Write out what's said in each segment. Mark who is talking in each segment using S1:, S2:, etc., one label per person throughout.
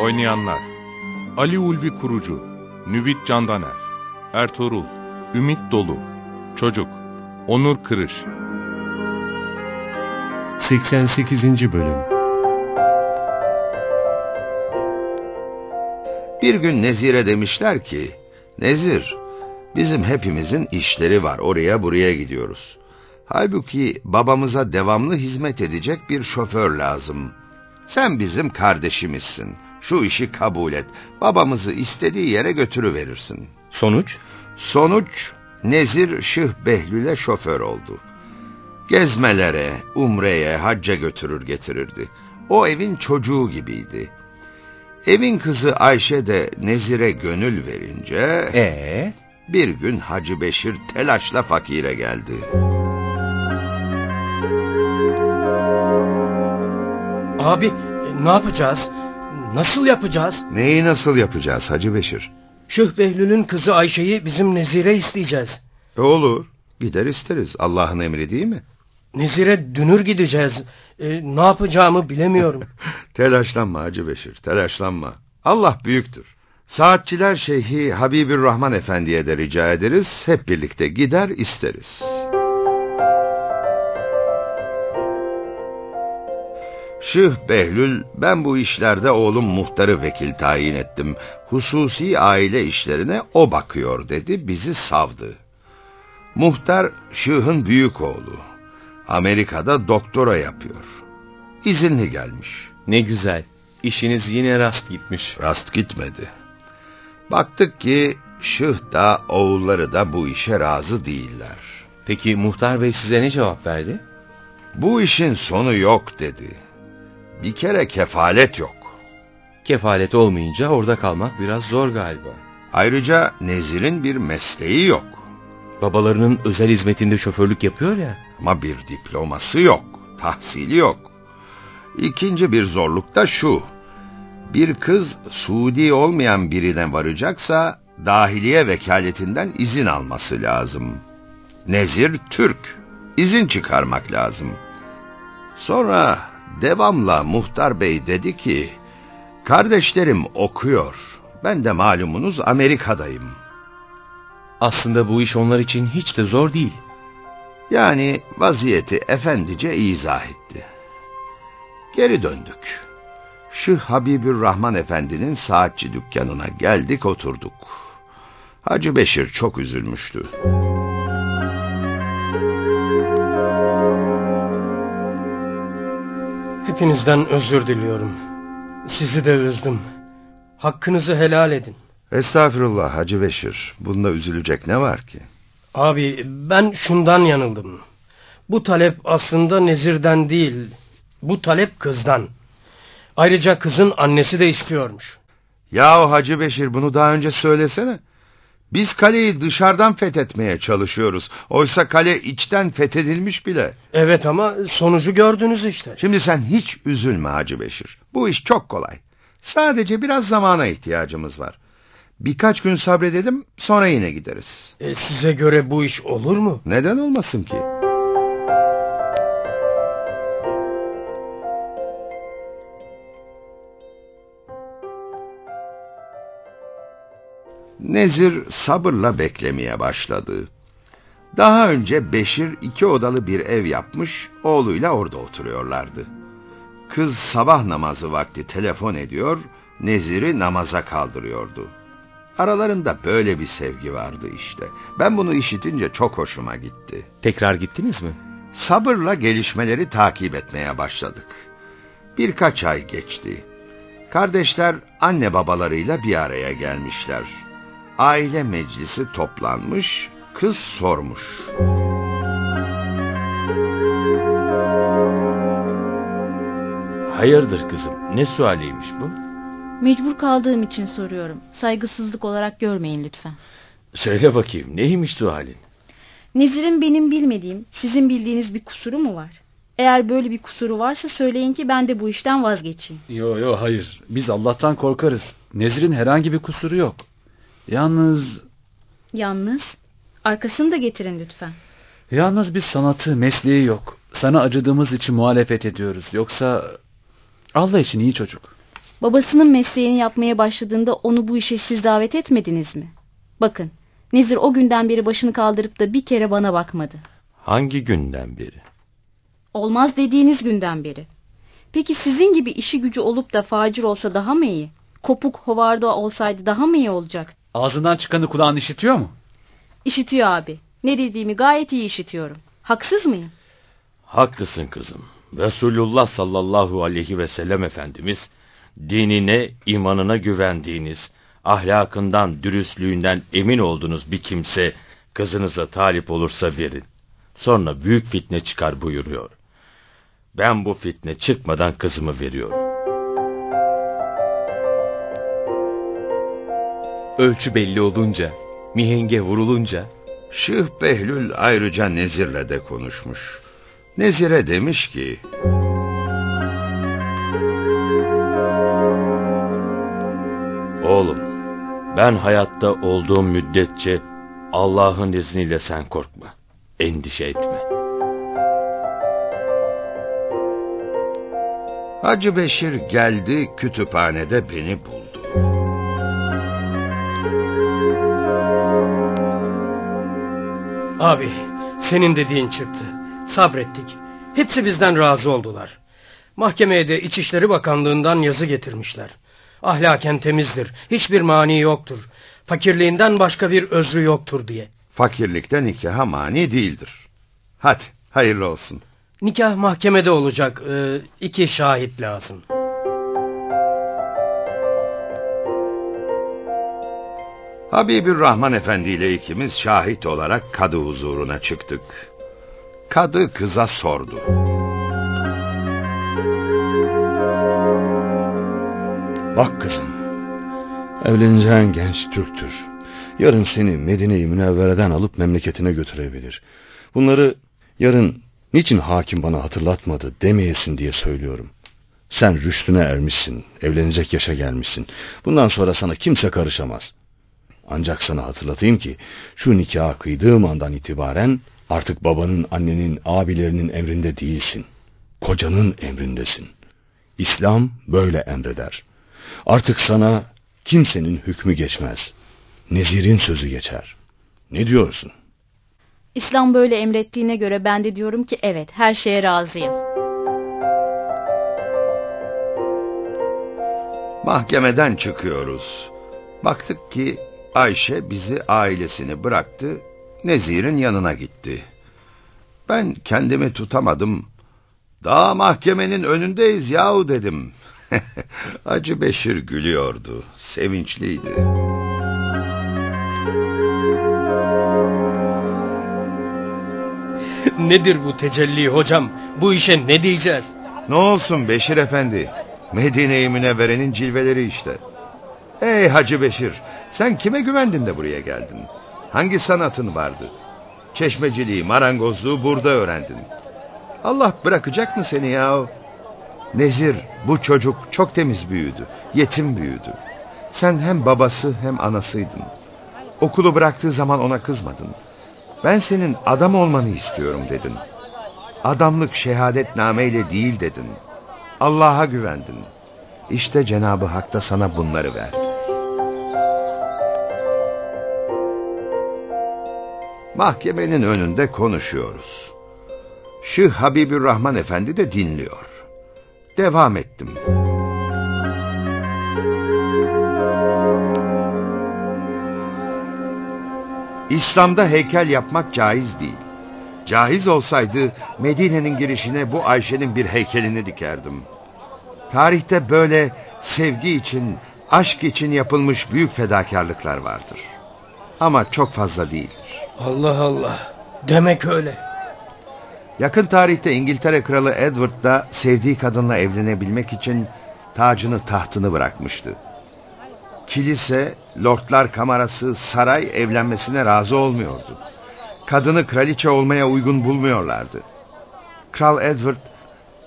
S1: Oynayanlar Ali Ulvi Kurucu Nüvit Candaner Ertuğrul Ümit Dolu Çocuk Onur Kırış
S2: 88. Bölüm
S3: Bir gün Nezir'e demişler ki, Nezir, bizim hepimizin işleri var, oraya buraya gidiyoruz. Halbuki babamıza devamlı hizmet edecek bir şoför lazım. Sen bizim kardeşimizsin. Şu işi kabul et. Babamızı istediği yere götürüverirsin.
S2: Sonuç?
S3: Sonuç, Nezir Şıh Behlül'e şoför oldu. Gezmelere, umreye, hacca götürür getirirdi. O evin çocuğu gibiydi. Evin kızı Ayşe de Nezir'e gönül verince...
S2: Ee?
S3: Bir gün Hacı Beşir telaşla fakire geldi.
S4: Abi ne yapacağız? Nasıl yapacağız?
S3: Neyi nasıl yapacağız Hacı Beşir?
S4: Şıh Behlül'ün kızı Ayşe'yi bizim Nezire isteyeceğiz.
S3: E olur, gider isteriz. Allah'ın emri değil mi?
S4: Nezire dünür gideceğiz. E, ne yapacağımı bilemiyorum.
S3: Telaşlanma Hacı Beşir, telaşlanma. Allah büyüktür. Saatçiler Şeyhi Habibür Rahman Efendi'ye de rica ederiz. Hep birlikte gider isteriz. Şıh Behlül, ben bu işlerde oğlum muhtarı vekil tayin ettim. Hususi aile işlerine o bakıyor dedi, bizi savdı. Muhtar, Şıh'ın büyük oğlu. Amerika'da doktora yapıyor. İzinli gelmiş.
S2: Ne güzel. İşiniz yine rast gitmiş.
S3: Rast gitmedi. Baktık ki Şıh da oğulları da bu işe razı değiller.
S2: Peki muhtar bey size ne cevap verdi?
S3: Bu işin sonu yok dedi. Bir kere kefalet yok.
S2: Kefalet olmayınca orada kalmak biraz zor galiba.
S3: Ayrıca Nezir'in bir mesleği yok.
S2: Babalarının özel hizmetinde şoförlük yapıyor ya.
S3: Ama bir diploması yok, tahsili yok. İkinci bir zorluk da şu. Bir kız Suudi olmayan birine varacaksa dahiliye vekaletinden izin alması lazım. Nezir Türk. İzin çıkarmak lazım. Sonra devamla muhtar bey dedi ki, kardeşlerim okuyor. Ben de malumunuz Amerika'dayım.
S2: Aslında bu iş onlar için hiç de zor değil.
S3: Yani vaziyeti efendice izah etti. Geri döndük. Şu Habibür Rahman Efendi'nin saatçi dükkanına geldik oturduk. Hacı Beşir çok üzülmüştü.
S4: Hepinizden özür diliyorum. Sizi de üzdüm. Hakkınızı helal edin.
S3: Estağfurullah Hacı Beşir. Bunda üzülecek ne var ki?
S4: Abi ben şundan yanıldım. Bu talep aslında Nezir'den değil. Bu talep kızdan. Ayrıca kızın annesi de istiyormuş.
S3: Yahu Hacı Beşir bunu daha önce söylesene. Biz kaleyi dışarıdan fethetmeye çalışıyoruz. Oysa kale içten fethedilmiş bile.
S4: Evet ama sonucu gördünüz işte.
S3: Şimdi sen hiç üzülme Hacı Beşir. Bu iş çok kolay. Sadece biraz zamana ihtiyacımız var. Birkaç gün sabredelim sonra yine gideriz.
S4: E, size göre bu iş olur mu?
S3: Neden olmasın ki? Nezir sabırla beklemeye başladı. Daha önce Beşir iki odalı bir ev yapmış, oğluyla orada oturuyorlardı. Kız sabah namazı vakti telefon ediyor, Nezir'i namaza kaldırıyordu. Aralarında böyle bir sevgi vardı işte. Ben bunu işitince çok hoşuma gitti.
S2: Tekrar gittiniz mi?
S3: Sabırla gelişmeleri takip etmeye başladık. Birkaç ay geçti. Kardeşler anne babalarıyla bir araya gelmişler. Aile meclisi toplanmış, kız sormuş.
S2: Hayırdır kızım? Ne sualiymiş bu?
S5: Mecbur kaldığım için soruyorum. Saygısızlık olarak görmeyin lütfen.
S2: Söyle bakayım neymiş sualin?
S5: Nezir'in benim bilmediğim, sizin bildiğiniz bir kusuru mu var? Eğer böyle bir kusuru varsa söyleyin ki ben de bu işten vazgeçeyim.
S6: Yo yo hayır. Biz Allah'tan korkarız. Nezir'in herhangi bir kusuru yok. Yalnız
S5: Yalnız arkasını da getirin lütfen.
S6: yalnız bir sanatı, mesleği yok. Sana acıdığımız için muhalefet ediyoruz. Yoksa Allah için iyi çocuk.
S5: Babasının mesleğini yapmaya başladığında onu bu işe siz davet etmediniz mi? Bakın, Nezir o günden beri başını kaldırıp da bir kere bana bakmadı.
S2: Hangi günden beri?
S5: Olmaz dediğiniz günden beri. Peki sizin gibi işi gücü olup da facir olsa daha mı iyi? Kopuk hovarda olsaydı daha mı iyi olacak?
S6: Ağzından çıkanı kulağın işitiyor mu?
S5: İşitiyor abi. Ne dediğimi gayet iyi işitiyorum. Haksız mıyım?
S2: Haklısın kızım. Resulullah sallallahu aleyhi ve sellem Efendimiz, dinine, imanına güvendiğiniz, ahlakından, dürüstlüğünden emin olduğunuz bir kimse kızınıza talip olursa verin. Sonra büyük fitne çıkar buyuruyor. Ben bu fitne çıkmadan kızımı veriyorum. Ölçü belli olunca, mihenge vurulunca,
S3: Şıh Behlül ayrıca Nezir'le de konuşmuş. Nezir'e demiş ki...
S2: Oğlum, ben hayatta olduğum müddetçe Allah'ın izniyle sen korkma, endişe etme.
S3: Hacı Beşir geldi kütüphanede beni buldu.
S4: Abi, senin dediğin çıktı. Sabrettik. Hepsi bizden razı oldular. Mahkemeye de İçişleri Bakanlığı'ndan yazı getirmişler. Ahlaken temizdir, hiçbir mani yoktur. Fakirliğinden başka bir özrü yoktur diye.
S3: Fakirlikten nikaha mani değildir. Hadi hayırlı olsun.
S4: Nikah mahkemede olacak. Ee, iki şahit lazım.
S3: Habibür Rahman Efendi ile ikimiz şahit olarak kadı huzuruna çıktık. Kadı kıza sordu.
S7: Bak kızım, evleneceğin genç Türktür. Yarın seni Medine-i Münevvere'den alıp memleketine götürebilir. Bunları yarın niçin hakim bana hatırlatmadı demeyesin diye söylüyorum. Sen rüştüne ermişsin, evlenecek yaşa gelmişsin. Bundan sonra sana kimse karışamaz. Ancak sana hatırlatayım ki şu nikahı kıydığım andan itibaren artık babanın, annenin, abilerinin emrinde değilsin. Kocanın emrindesin. İslam böyle emreder. Artık sana kimsenin hükmü geçmez. Nezir'in sözü geçer. Ne diyorsun?
S5: İslam böyle emrettiğine göre ben de diyorum ki evet her şeye razıyım.
S3: Mahkemeden çıkıyoruz. Baktık ki Ayşe bizi ailesini bıraktı, Nezir'in yanına gitti. Ben kendimi tutamadım. Daha mahkemenin önündeyiz yahu dedim. Hacı Beşir gülüyordu, sevinçliydi.
S4: Nedir bu tecelli hocam? Bu işe ne diyeceğiz?
S3: Ne olsun Beşir Efendi? Medine-i Münevvere'nin cilveleri işte. Ey Hacı Beşir, sen kime güvendin de buraya geldin? Hangi sanatın vardı? Çeşmeciliği, marangozluğu burada öğrendin. Allah bırakacak mı seni ya? Nezir, bu çocuk çok temiz büyüdü, yetim büyüdü. Sen hem babası hem anasıydın. Okulu bıraktığı zaman ona kızmadın. Ben senin adam olmanı istiyorum dedin. Adamlık şehadetnameyle değil dedin. Allah'a güvendin. İşte Cenabı Hak da sana bunları verdi. Mahkemenin önünde konuşuyoruz. Şıh Habibür Rahman Efendi de dinliyor. Devam ettim. İslam'da heykel yapmak caiz değil. Caiz olsaydı Medine'nin girişine bu Ayşe'nin bir heykelini dikerdim. Tarihte böyle sevgi için, aşk için yapılmış büyük fedakarlıklar vardır. Ama çok fazla değildir.
S4: Allah Allah. Demek öyle.
S3: Yakın tarihte İngiltere Kralı Edward da sevdiği kadınla evlenebilmek için tacını tahtını bırakmıştı. Kilise, lordlar kamerası, saray evlenmesine razı olmuyordu. Kadını kraliçe olmaya uygun bulmuyorlardı. Kral Edward,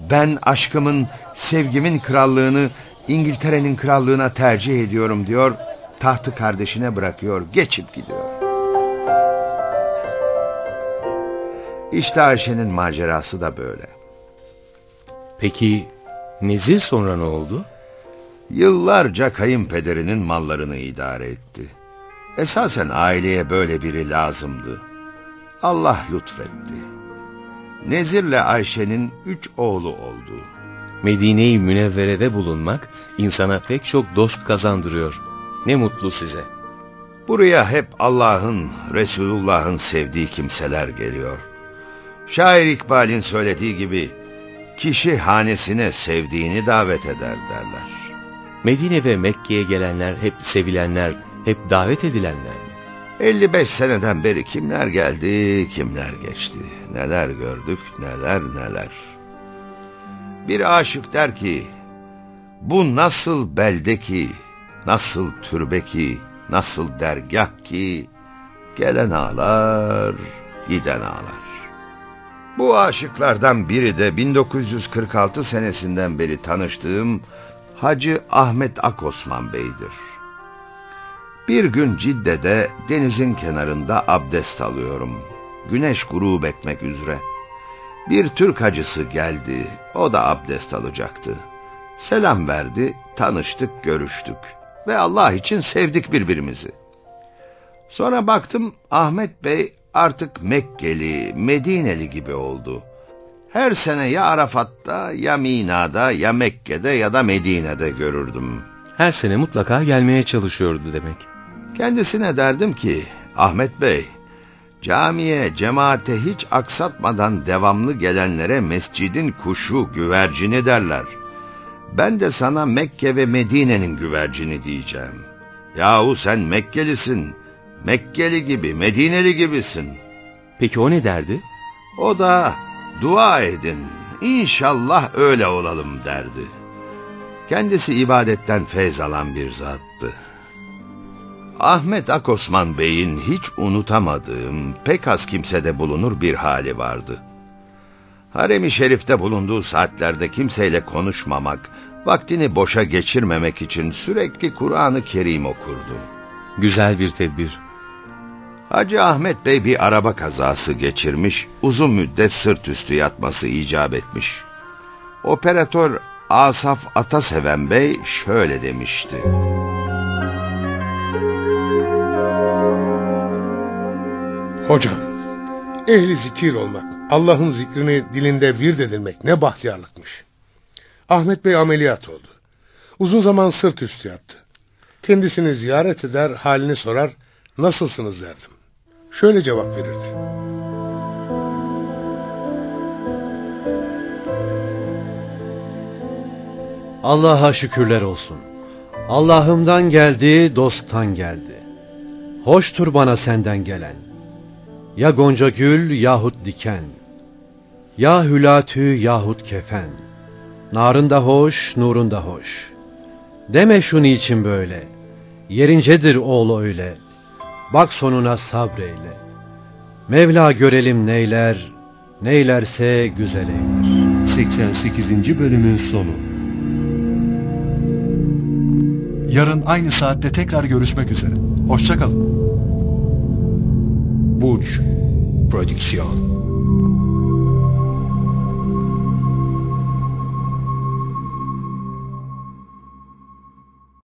S3: ben aşkımın, sevgimin krallığını İngiltere'nin krallığına tercih ediyorum diyor, tahtı kardeşine bırakıyor, geçip gidiyor. İşte Ayşe'nin macerası da böyle.
S8: Peki Nezih sonra ne oldu?
S3: Yıllarca kayınpederinin mallarını idare etti. Esasen aileye böyle biri lazımdı. Allah lütfetti. Nezir'le Ayşe'nin üç oğlu oldu.
S8: Medine-i Münevvere'de bulunmak insana pek çok dost kazandırıyor. Ne mutlu size.
S3: Buraya hep Allah'ın, Resulullah'ın sevdiği kimseler geliyor. Şair İkbal'in söylediği gibi, kişi hanesine sevdiğini davet eder derler.
S8: Medine ve Mekke'ye gelenler hep sevilenler, hep davet edilenler mi?
S3: 55 seneden beri kimler geldi, kimler geçti. Neler gördük, neler neler. Bir aşık der ki, bu nasıl belde ki, nasıl türbe ki, nasıl dergah ki, gelen ağlar, giden ağlar. Bu aşıklardan biri de 1946 senesinden beri tanıştığım Hacı Ahmet Akosman Bey'dir. Bir gün Cidde'de denizin kenarında abdest alıyorum. Güneş grup etmek üzere. Bir Türk hacısı geldi, o da abdest alacaktı. Selam verdi, tanıştık, görüştük ve Allah için sevdik birbirimizi. Sonra baktım Ahmet Bey artık Mekkeli, Medineli gibi oldu. Her sene ya Arafat'ta, ya Mina'da, ya Mekke'de ya da Medine'de görürdüm.
S8: Her sene mutlaka gelmeye çalışıyordu demek.
S3: Kendisine derdim ki, Ahmet Bey, camiye, cemaate hiç aksatmadan devamlı gelenlere mescidin kuşu, güvercini derler. Ben de sana Mekke ve Medine'nin güvercini diyeceğim. Yahu sen Mekkelisin, Mekkeli gibi, Medineli gibisin.
S8: Peki o ne derdi?
S3: O da dua edin, inşallah öyle olalım derdi. Kendisi ibadetten feyz alan bir zattı. Ahmet Akosman Bey'in hiç unutamadığım, pek az kimsede bulunur bir hali vardı. Harem-i Şerif'te bulunduğu saatlerde kimseyle konuşmamak, vaktini boşa geçirmemek için sürekli Kur'an-ı Kerim okurdu.
S8: Güzel bir tedbir.
S3: Hacı Ahmet Bey bir araba kazası geçirmiş, uzun müddet sırt üstü yatması icap etmiş. Operatör Asaf Ataseven Bey şöyle demişti.
S9: Hocam, ehli zikir olmak, Allah'ın zikrini dilinde vird edilmek ne bahtiyarlıkmış. Ahmet Bey ameliyat oldu. Uzun zaman sırt üstü yattı. Kendisini ziyaret eder, halini sorar, nasılsınız derdim. Şöyle cevap verirdi.
S10: Allah'a şükürler olsun. Allah'ımdan geldi, dosttan geldi. Hoştur bana senden gelen. Ya gonca gül yahut diken. Ya hülatü yahut kefen. Narında hoş, nurunda hoş. Deme şunu için böyle. Yerincedir oğlu öyle. Bak sonuna sabreyle. Mevla görelim neyler, neylerse güzel eyler.
S11: 88. bölümün sonu. Yarın aynı saatte tekrar görüşmek üzere. Hoşçakalın.
S12: Butch Producción.